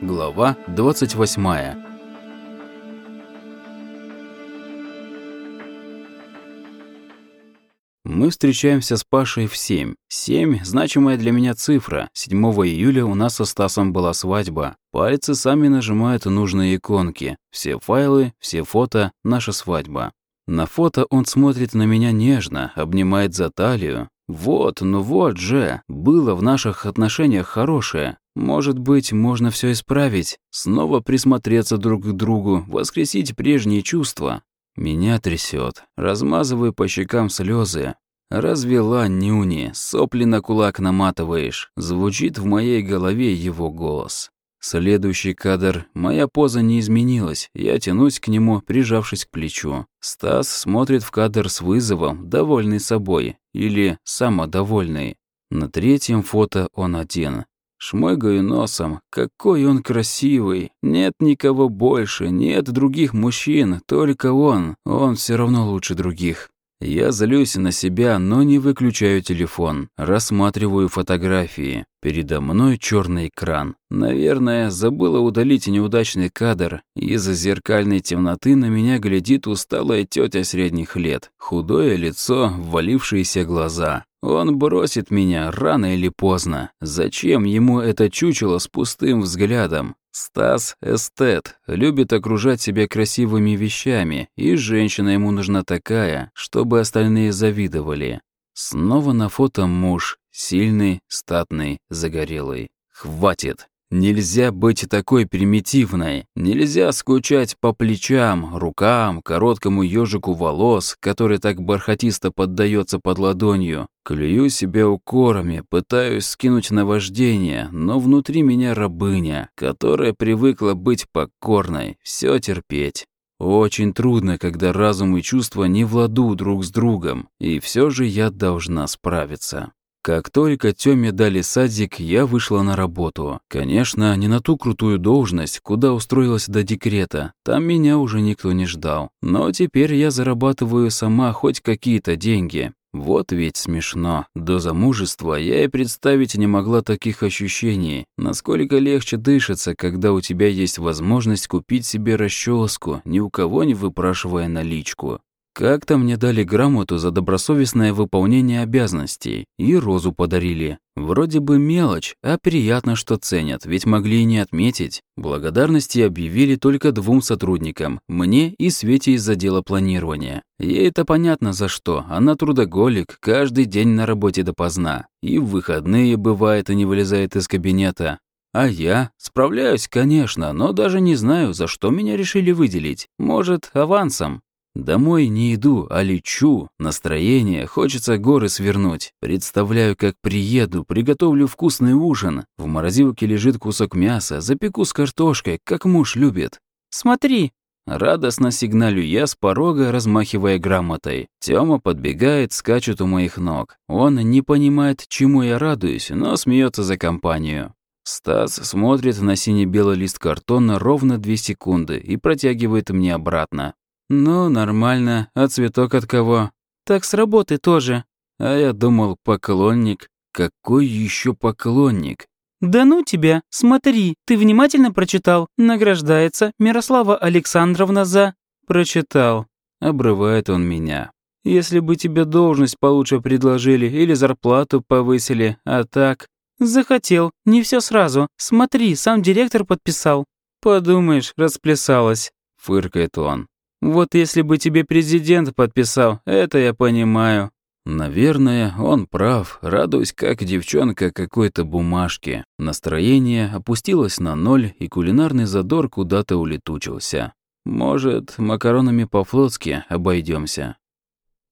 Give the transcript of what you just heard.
Глава 28 Мы встречаемся с Пашей в 7. 7 – значимая для меня цифра. 7 июля у нас со Стасом была свадьба. Пальцы сами нажимают нужные иконки. Все файлы, все фото – наша свадьба. На фото он смотрит на меня нежно, обнимает за талию. Вот, ну вот же, было в наших отношениях хорошее. Может быть, можно все исправить, снова присмотреться друг к другу, воскресить прежние чувства. Меня трясет, размазываю по щекам слезы. Развела нюни, сопли на кулак наматываешь. Звучит в моей голове его голос. Следующий кадр. Моя поза не изменилась. Я тянусь к нему, прижавшись к плечу. Стас смотрит в кадр с вызовом, довольный собой. Или самодовольный. На третьем фото он один. Шмыгаю носом. Какой он красивый. Нет никого больше, нет других мужчин, только он. Он все равно лучше других. Я злюсь на себя, но не выключаю телефон. Рассматриваю фотографии. Передо мной черный экран. Наверное, забыла удалить неудачный кадр. Из-за зеркальной темноты на меня глядит усталая тетя средних лет. Худое лицо, ввалившиеся глаза. Он бросит меня рано или поздно. Зачем ему это чучело с пустым взглядом? Стас – эстет, любит окружать себя красивыми вещами, и женщина ему нужна такая, чтобы остальные завидовали. Снова на фото муж, сильный, статный, загорелый. Хватит. Нельзя быть такой примитивной. Нельзя скучать по плечам, рукам, короткому ежику волос, который так бархатисто поддается под ладонью. Клюю себя укорами, пытаюсь скинуть наваждение, но внутри меня рабыня, которая привыкла быть покорной, все терпеть. Очень трудно, когда разум и чувства не в друг с другом, и все же я должна справиться. Как только Тёме дали садик, я вышла на работу. Конечно, не на ту крутую должность, куда устроилась до декрета. Там меня уже никто не ждал. Но теперь я зарабатываю сама хоть какие-то деньги. Вот ведь смешно. До замужества я и представить не могла таких ощущений. Насколько легче дышится, когда у тебя есть возможность купить себе расческу, ни у кого не выпрашивая наличку. Как-то мне дали грамоту за добросовестное выполнение обязанностей и розу подарили. Вроде бы мелочь, а приятно, что ценят, ведь могли и не отметить. Благодарности объявили только двум сотрудникам, мне и Свете из отдела планирования. Ей это понятно за что, она трудоголик, каждый день на работе допоздна. И в выходные бывает и не вылезает из кабинета. А я справляюсь, конечно, но даже не знаю, за что меня решили выделить. Может, авансом. Домой не иду, а лечу. Настроение, хочется горы свернуть. Представляю, как приеду, приготовлю вкусный ужин. В морозилке лежит кусок мяса, запеку с картошкой, как муж любит. «Смотри!» Радостно сигналю я с порога, размахивая грамотой. Тёма подбегает, скачет у моих ног. Он не понимает, чему я радуюсь, но смеется за компанию. Стас смотрит на сине-белый лист картона ровно две секунды и протягивает мне обратно. «Ну, нормально. А цветок от кого?» «Так с работы тоже». А я думал, поклонник. Какой еще поклонник? «Да ну тебя! Смотри, ты внимательно прочитал. Награждается Мирослава Александровна за...» «Прочитал». Обрывает он меня. «Если бы тебе должность получше предложили или зарплату повысили, а так...» «Захотел, не все сразу. Смотри, сам директор подписал». «Подумаешь, расплясалась», — фыркает он. Вот если бы тебе президент подписал, это я понимаю. Наверное, он прав, радуюсь как девчонка какой-то бумажке. Настроение опустилось на ноль, и кулинарный задор куда-то улетучился. Может, макаронами по-флотски обойдемся.